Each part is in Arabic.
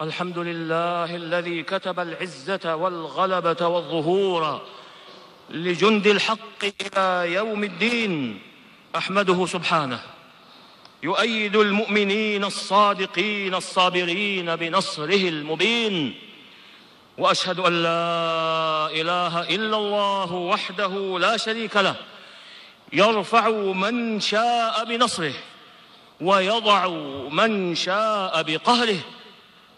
الحمد لله الذي كتب العزة والغلبة والظهور لجند الحق إلى يوم الدين أحمده سبحانه. يؤيد المؤمنين الصادقين الصابرين بنصره المبين وأشهد أن لا إله إلا الله وحده لا شريك له يرفع من شاء بنصره ويضع من شاء بقهره.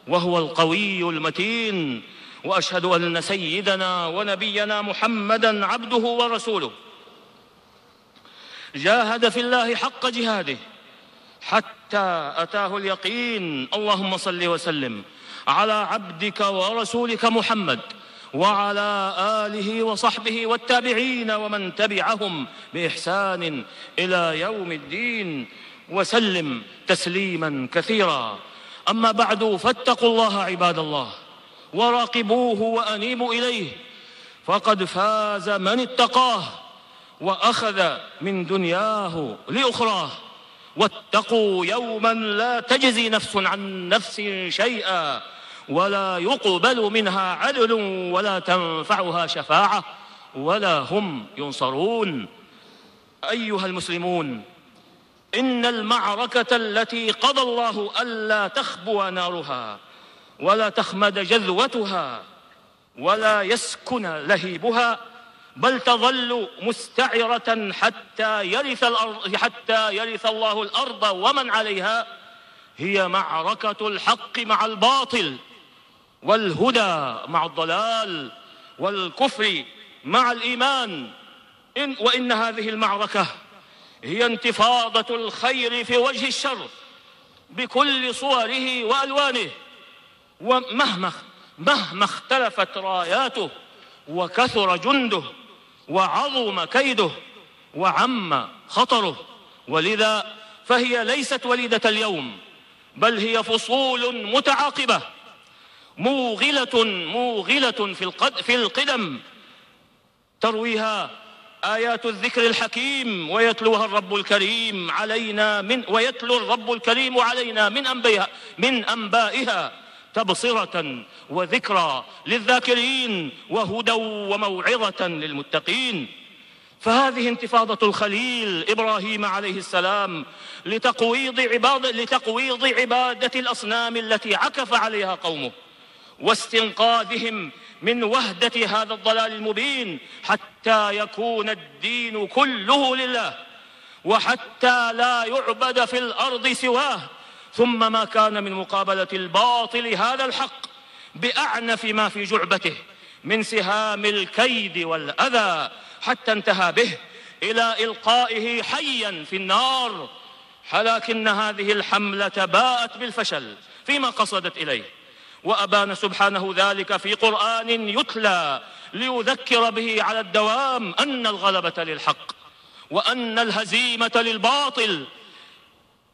وهو القوي المتين وأشهد أن سيدنا ونبينا محمدا عبده ورسوله. جاهد في الله حق جهاده حتى أتاه اليقين. اللهم صل وسلم على عبدك ورسولك محمد وعلى آله وصحبه والتابعين ومن تبعهم بإحسان إلى يوم الدين. وسلم تسليما كثيرا. أما بعد فاتقوا الله عباد الله وراقبوه وأنيبوا إليه. فقد فاز من اتقاه وأخذ من دنياه لأخراه. واتقوا يوما لا تجزي نفس عن نفس شيئا ولا يقبل منها عدل ولا تنفعها شفاعة ولا هم ينصرون. أيها المسلمون إن المعركة التي قضى الله ألا تخبو نارها ولا تخمد جذوتها ولا يسكن لهيبها بل تظل مستعرة حتى يرث الأرض حتى يرث الله الأرض ومن عليها. هي معركة الحق مع الباطل والهدى مع الضلال والكفر مع الإيمان. إن وإن هذه المعركة هي انتفاضة الخير في وجه الشر بكل صوره وألوانه. ومهما مهما اختلفت راياته وكثر جنده وعظم كيده وعم خطره. ولذا فهي ليست وليدة اليوم بل هي فصول متعاقبة موغلة موغلة في, القد في القدم ترويها آيات الذكر الحكيم ويتلوها الرب الكريم علينا من ويتلو الرب الكريم علينا من أنبائها من أنبائها تبصرة وذكرى للذاكرين وهدى وموعظة للمتقين. فهذه انتفاضة الخليل إبراهيم عليه السلام لتقويض عبادة, لتقويض عبادة الأصنام التي عكف عليها قومه واستنقاذهم من وهدة هذا الضلال المبين حتى يكون الدين كله لله وحتى لا يعبد في الأرض سواه. ثم ما كان من مقابلة الباطل هذا الحق بأعنف ما في جعبته من سهام الكيد والأذى حتى انتهى به إلى إلقائه حيا في النار. لكن هذه الحملة باءت بالفشل فيما قصدت إليه. وأبان سبحانه ذلك في قرآن يتلى ليذكر به على الدوام أن الغلبة للحق وأن الهزيمة للباطل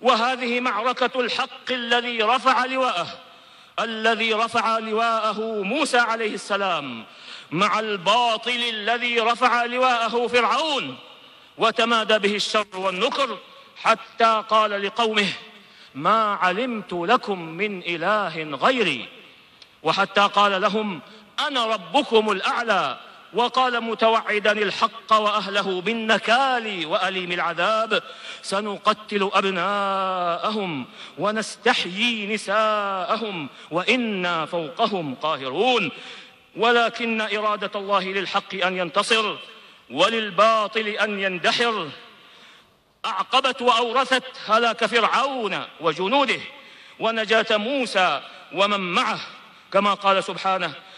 وهذه معركة الحق الذي رفع لواءه الذي رفع لواءه موسى عليه السلام مع الباطل الذي رفع لواءه فرعون وتمادى به الشر والنكر حتى قال لقومه ما علمت لكم من إله غيري وحتى قال لهم أنا ربكم الأعلى وقال متوعدا الحق وأهله بالنكال وأليم العذاب سنقتل أبناءهم ونستحيي نساءهم وإنا فوقهم قاهرون. ولكن إرادة الله للحق أن ينتصر وللباطل أن يندحر. أعقبت وأورثت هلاك فرعون وجنوده ونجاة موسى ومن معه كما قال سبحانه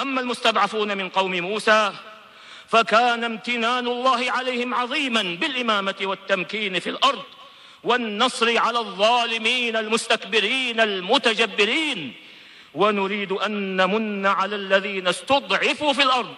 أما المستضعفون من قوم موسى فكان امتنان الله عليهم عظيما بالإمامة والتمكين في الأرض والنصر على الظالمين المستكبرين المتجبرين. ونريد أن نمن على الذين استضعفوا في الأرض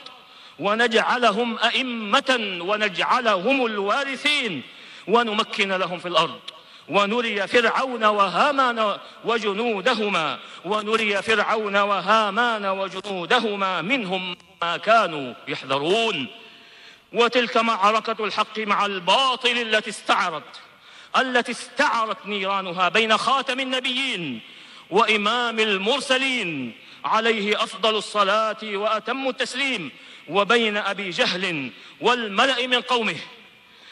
ونجعلهم أئمة ونجعلهم الوارثين ونمكن لهم في الأرض. ونري فرعون وهامان وجنودهما ونري فرعون وهامان وجنودهما منهم ما كانوا يحذرون. وتلك معركة الحق مع الباطل التي استعرت التي استعرت نيرانها بين خاتم النبيين وإمام المرسلين. عليه أفضل الصلاة وأتم التسليم وبين أبي جهل والملأ من قومه.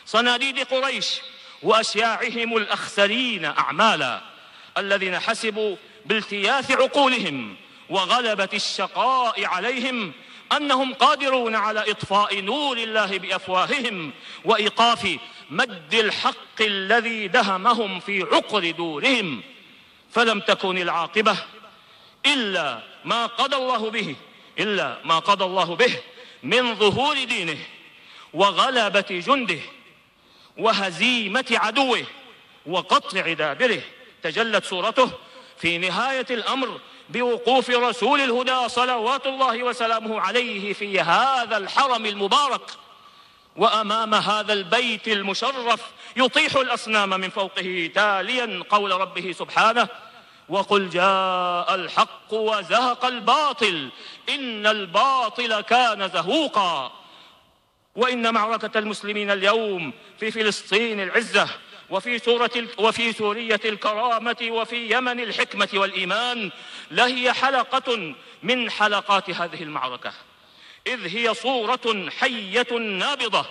صناديد قريش وأشياعهم الأخسرين أعمالا الذين حسبوا بالتياث عقولهم وغلبة الشقاء عليهم أنهم قادرون على إطفاء نور الله بأفواههم وإيقاف مد الحق الذي دهمهم في عقر دورهم فلم تكن العاقبة إلا ما قضى الله به إلا ما قضى الله به من ظهور دينه وغلبة جنده وهزيمة عدوه وقطع دابره. تجلت صورته في نهاية الأمر بوقوف رسول الهدى صلوات الله وسلامه عليه في هذا الحرم المبارك. وأمام هذا البيت المشرف يطيح الأصنام من فوقه تاليا قول ربه سبحانه وقل جاء الحق وزهق الباطل إن الباطل كان زهوقا. وإن معركة المسلمين اليوم في فلسطين العزة وفي سورة وفي سورية الكرامة وفي يمن الحكمة والإيمان لهي حلقة من حلقات هذه المعركة. إذ هي صورة حية نابضة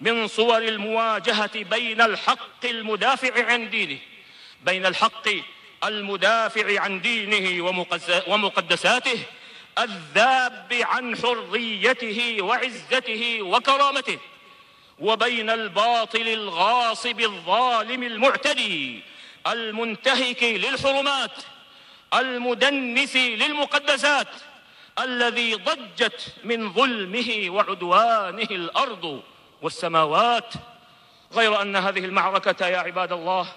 من صور المواجهة بين الحق المدافع عن دينه بين الحق المدافع عن دينه ومقدساته الذاب عن حريته وعزته وكرامته وبين الباطل الغاصب الظالم المعتدي المنتهك للحرمات المدنس للمقدسات الذي ضجت من ظلمه وعدوانه الأرض والسماوات. غير أن هذه المعركة يا عباد الله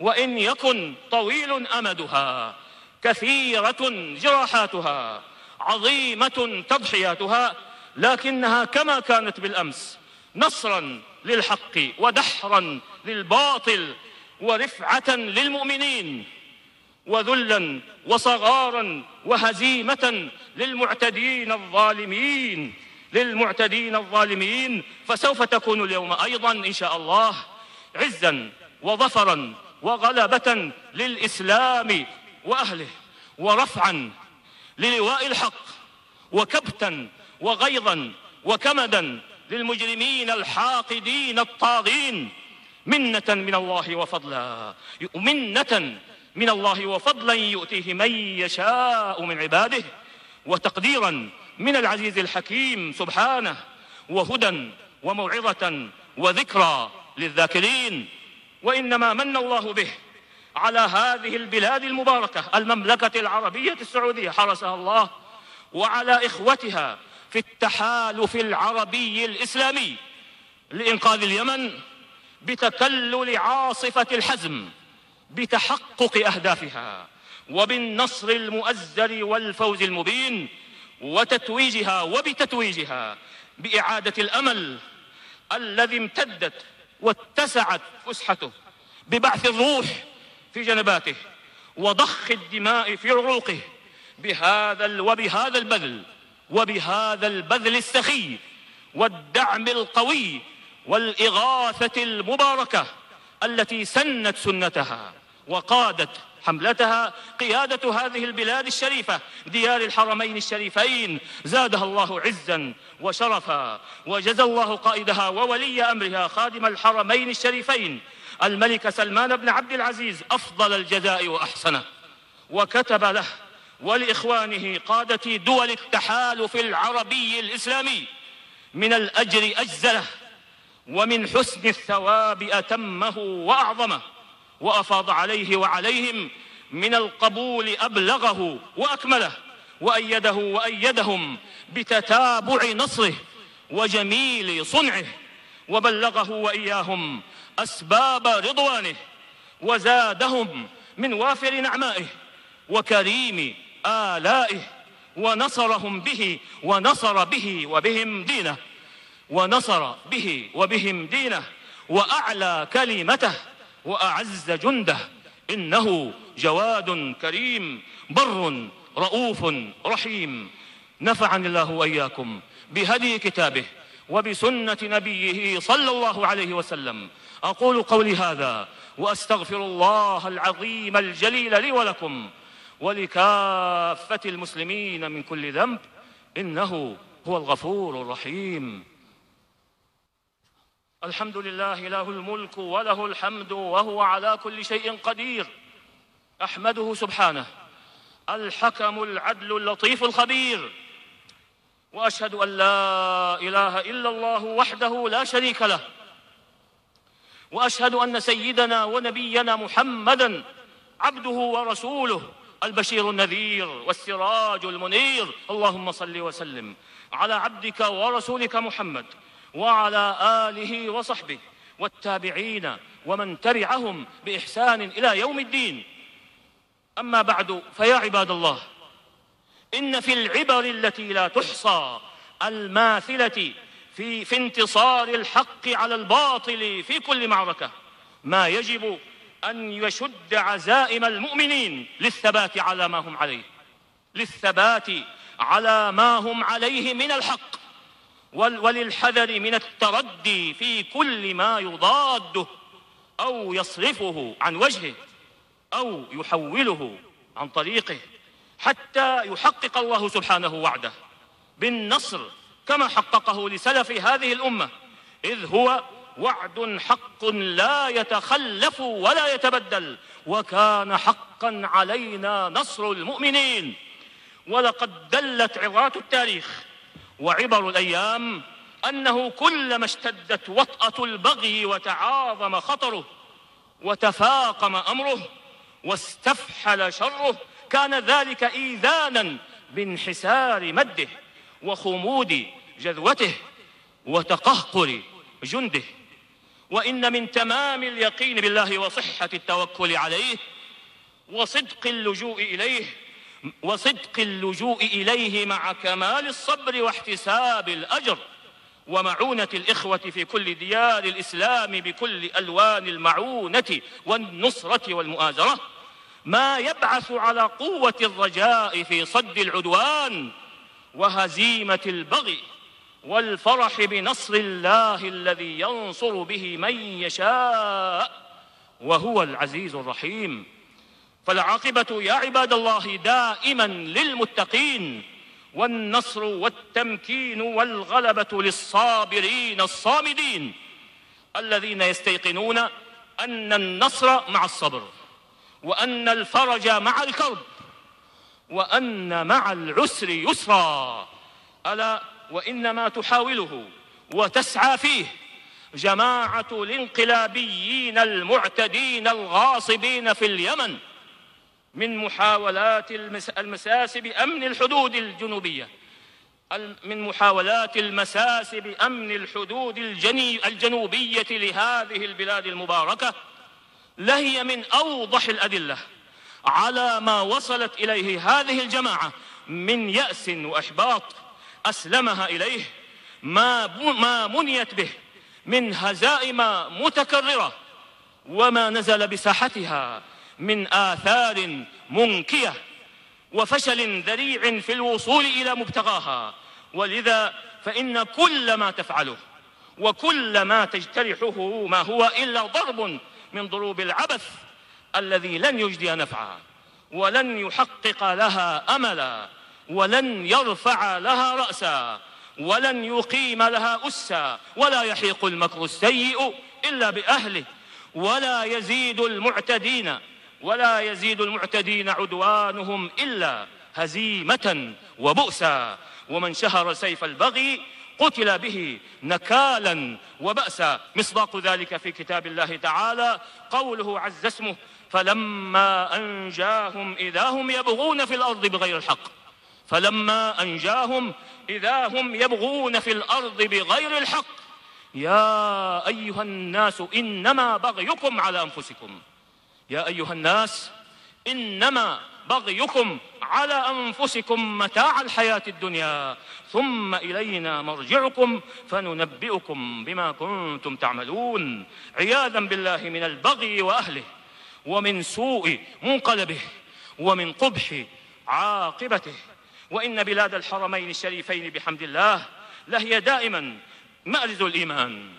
وإن يكن طويل أمدها كثيرة جراحاتها عظيمة تضحياتها لكنها كما كانت بالأمس نصرا للحق ودحرا للباطل ورفعة للمؤمنين وذلا وصغارا وهزيمة للمعتدين الظالمين للمعتدين الظالمين فسوف تكون اليوم أيضا إن شاء الله عزا وظفرا وغلبة للإسلام وأهله ورفعا للواء الحق وكبتا وغيظا وكمدا للمجرمين الحاقدين الطاغين. منة من الله وفضلا منة من الله وفضلا يؤتيه من يشاء من عباده وتقديرا من العزيز الحكيم سبحانه وهدى وموعظة وذكرى للذاكرين. وإنما من الله به على هذه البلاد المباركة المملكة العربية السعودية حرسها الله وعلى إخوتها في التحالف العربي الإسلامي لإنقاذ اليمن بتكلل عاصفة الحزم بتحقق أهدافها وبالنصر المؤزر والفوز المبين وتتويجها وبتتويجها بإعادة الأمل الذي امتدت واتسعت فسحته ببعث الروح في جنباته وضخ الدماء في عروقه بهذا وبهذا البذل وبهذا البذل السخي والدعم القوي والإغاثة المباركة التي سنت سنتها وقادت حملتها قيادة هذه البلاد الشريفة ديار الحرمين الشريفين. زادها الله عزا وشرفا وجزى الله قائدها وولي أمرها خادم الحرمين الشريفين. الملك سلمان بن عبد العزيز أفضل الجزاء وأحسنه. وكتب له ولإخوانه قادة دول التحالف العربي الإسلامي. من الأجر أجزله ومن حسن الثواب أتمه وأعظمه. وأفاض عليه وعليهم من القبول أبلغه وأكمله. وأيده وأيدهم بتتابع نصره وجميل صنعه. وبلغه وإياهم أسباب رضوانه وزادهم من وافر نعمائه وكريم آلائه ونصرهم به ونصر به وبهم دينه ونصر به وبهم دينه وأعلى كلمته وأعز جنده إنه جواد كريم بر رؤوف رحيم نفعني الله وإياكم بهدي كتابه وبسنة نبيه صلى الله عليه وسلم. أقول قولي هذا وأستغفر الله العظيم الجليل لي ولكم ولكافة المسلمين من كل ذنب إنه هو الغفور الرحيم. الحمد لله له الملك وله الحمد وهو على كل شيء قدير. أحمده سبحانه الحكم العدل اللطيف الخبير. وأشهد أن لا إله إلا الله وحده لا شريك له. وأشهد أن سيدنا ونبينا محمدا عبده ورسوله البشير النذير والسراج المنير. اللهم صل وسلم على عبدك ورسولك محمد وعلى آله وصحبه والتابعين ومن تبعهم بإحسان إلى يوم الدين. أما بعد فيا عباد الله إن في العبر التي لا تحصى الماثلة في, في انتصار الحق على الباطل في كل معركة ما يجب أن يشد عزائم المؤمنين للثبات على ما هم عليه للثبات على ما هم عليه من الحق وللحذر من التردي في كل ما يضاده أو يصرفه عن وجهه أو يحوله عن طريقه. حتى يحقق الله سبحانه وعده. بالنصر كما حققه لسلف هذه الأمة. إذ هو وعد حق لا يتخلف ولا يتبدل. وكان حقا علينا نصر المؤمنين. ولقد دلت عظات التاريخ وعبر الأيام أنه كلما اشتدت وطأة البغي وتعاظم خطره وتفاقم أمره واستفحل شره كان ذلك إيذانا بانحسار مده وخمود جذوته وتقهقر جنده. وإن من تمام اليقين بالله وصحة التوكل عليه وصدق اللجوء إليه وصدق اللجوء إليه مع كمال الصبر واحتساب الأجر ومعونة الإخوة في كل ديار الإسلام بكل ألوان المعونة والنصرة والمؤازرة. ما يبعث على قوة الرجاء في صد العدوان وهزيمة البغي والفرح بنصر الله الذي ينصر به من يشاء وهو العزيز الرحيم. فالعاقبة يا عباد الله دائما للمتقين والنصر والتمكين والغلبة للصابرين الصامدين الذين يستيقنون أن النصر مع الصبر. وأن الفرج مع الكرب وأن مع العسر يسرا. ألا وإنما تحاوله وتسعى فيه جماعة الانقلابيين المعتدين الغاصبين في اليمن من محاولات المساس بأمن الحدود الجنوبية من محاولات المساس بأمن الحدود الجنوبية لهذه البلاد المباركة لهي من أوضح الأدلة على ما وصلت إليه هذه الجماعة من يأس وإحباط أسلمها إليه ما, ما منيت به من هزائم متكررة وما نزل بساحتها من آثار منكية وفشل ذريع في الوصول إلى مبتغاها. ولذا فإن كل ما تفعله وكل ما تجترحه ما هو إلا ضرب من ضروب العبث الذي لن يجدي نفعا ولن يحقق لها أملا ولن يرفع لها رأسا ولن يقيم لها أسا ولا يحيق المكر السيء إلا بأهله ولا يزيد المعتدين ولا يزيد المعتدين عدوانهم إلا هزيمة وبؤسا. ومن شهر سيف البغي قتل به نكالا وبأسا مصداق ذلك في كتاب الله تعالى. قوله عز اسمه فلما أنجاهم إذا هم يبغون في الأرض بغير الحق. فلما أنجاهم إذا هم يبغون في الأرض بغير الحق. يا أيها الناس إنما بغيكم على أنفسكم. يا أيها الناس إنما بغيكم على أنفسكم متاع الحياة الدنيا ثم إلينا مرجعكم فننبئكم بما كنتم تعملون. عياذا بالله من البغي وأهله ومن سوء منقلبه ومن قبح عاقبته. وإن بلاد الحرمين الشريفين بحمد الله لهي دائما مأرز الإيمان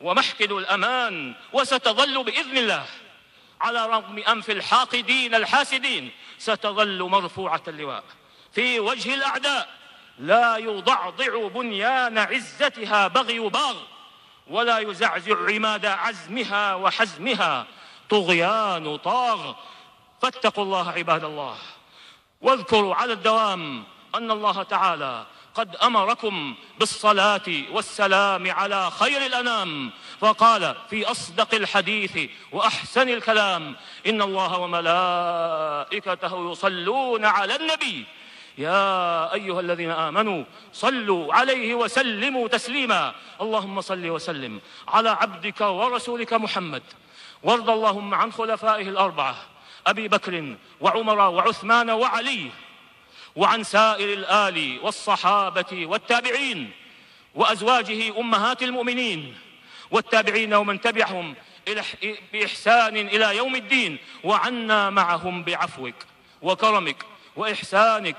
ومحكد الأمان وستظل بإذن الله. على رغم أنف الحاقدين الحاسدين ستظل مرفوعة اللواء. في وجه الأعداء لا يضعضع بنيان عزتها بغي باغ ولا يزعزع عماد عزمها وحزمها. طغيان طاغ. فاتقوا الله عباد الله. واذكروا على الدوام أن الله تعالى قد أمركم بالصلاة والسلام على خير الأنام. فقال في أصدق الحديث وأحسن الكلام إن الله وملائكته يصلون على النبي. يا أيها الذين آمنوا صلوا عليه وسلموا تسليما. اللهم صل وسلم على عبدك ورسولك محمد. وارض اللهم عن خلفائه الأربعة أبي بكر وعمر وعثمان وعلي وعن سائر الآل والصحابة والتابعين وأزواجه أمهات المؤمنين. والتابعين ومن تبعهم بإحسان إلى يوم الدين وعنا معهم بعفوك وكرمك وإحسانك.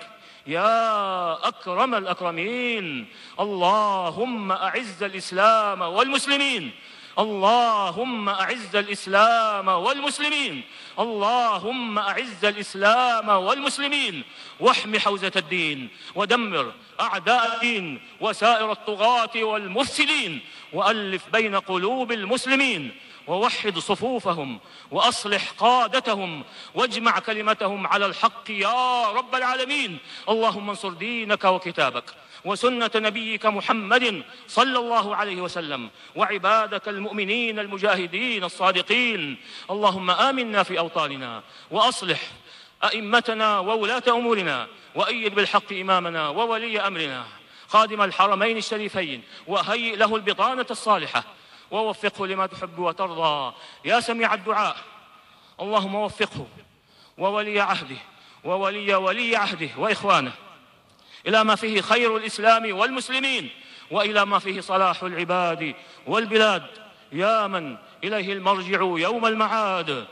يا أكرم الأكرمين اللهم أعز الإسلام والمسلمين. اللهم أعز الإسلام والمسلمين. اللهم أعز الإسلام والمسلمين. واحم حوزة الدين. ودمر أعداء الدين وسائر الطغاة والمفسدين. وألف بين قلوب المسلمين. ووحد صفوفهم وأصلح قادتهم واجمع كلمتهم على الحق يا رب العالمين. اللهم انصر دينك وكتابك وسنة نبيك محمد صلى الله عليه وسلم وعبادك المؤمنين المجاهدين الصادقين. اللهم آمنا في أوطاننا وأصلح أئمتنا وولاة أمورنا وأيد بالحق إمامنا وولي أمرنا. خادم الحرمين الشريفين وهيئ له البطانة الصالحة ووفقه لما تحب وترضى. يا سميع الدعاء اللهم وفقه وولي عهده وولي ولي عهده وإخوانه إلى ما فيه خير الإسلام والمسلمين وإلى ما فيه صلاح العباد والبلاد. يا من إليه المرجع يوم المعاد.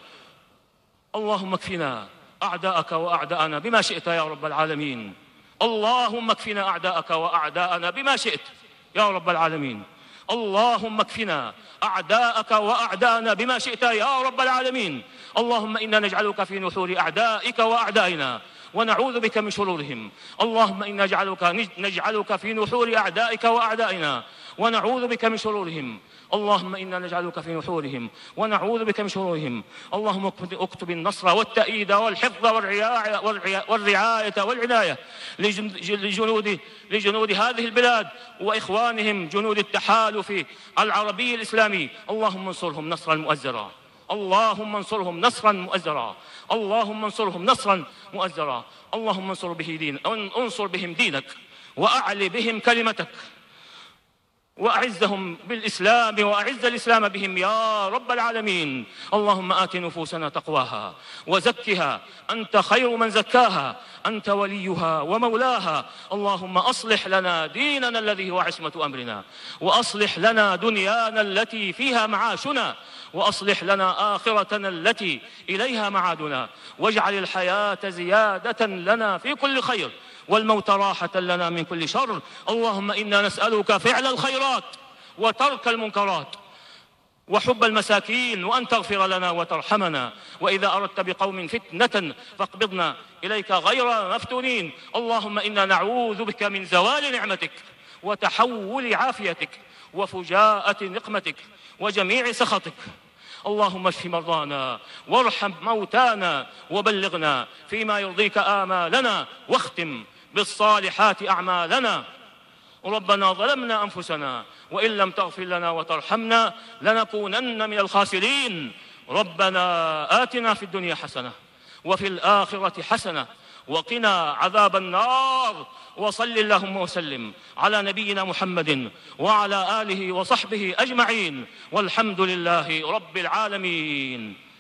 اللهم اكفنا أعداءك وأعداءنا بما شئت يا رب العالمين. اللهم اكفنا أعداءك وأعداءنا بما شئت يا رب العالمين. اللهم اكفنا أعداءك وأعداءنا بما شئت يا رب العالمين. اللهم إنا نجعلك في نحور أعدائك وأعدائنا. ونعوذ بك من شرورهم. اللهم إنا نجعلك, نجعلك في نحور أعدائك وأعدائنا. ونعوذ بك من شرورهم. اللهم إنا نجعلك في نحورهم. ونعوذ بك من شرورهم. اللهم اكتب النصر والتأييد والحفظ والرعاية, والعناية لجنود, لجنود هذه البلاد وإخوانهم جنود التحالف العربي الإسلامي. اللهم انصرهم نصرا مؤزرا. اللهم انصرهم نصرا مؤزرا. اللهم انصرهم نصرا مؤزرا. اللهم انصر به دين انصر بهم دينك. وأعل بهم كلمتك. وأعزهم بالإسلام وأعز الإسلام بهم يا رب العالمين. اللهم آت نفوسنا تقواها وزكها. أنت خير من زكاها. أنت وليها ومولاها. اللهم أصلح لنا ديننا الذي هو عصمة أمرنا. وأصلح لنا دنيانا التي فيها معاشنا. وأصلح لنا آخرتنا التي إليها معادنا. واجعل الحياة زيادة لنا في كل خير. والموت راحة لنا من كل شر. اللهم إنا نسألك فعل الخيرات وترك المنكرات وحب المساكين وأن تغفر لنا وترحمنا. وإذا أردت بقوم فتنة فاقبضنا إليك غير مفتونين. اللهم إنا نعوذ بك من زوال نعمتك وتحول عافيتك وفجاءة نقمتك وجميع سخطك. اللهم اشف مرضانا وارحم موتانا وبلغنا فيما يرضيك آمالنا واختم بالصالحات أعمالنا. ربنا ظلمنا أنفسنا وإن لم تغفر لنا وترحمنا لنكونن من الخاسرين. ربنا آتنا في الدنيا حسنة وفي الآخرة حسنة وقنا عذاب النار. وصل اللهم وسلم على نبينا محمد وعلى آله وصحبه أجمعين. والحمد لله رب العالمين.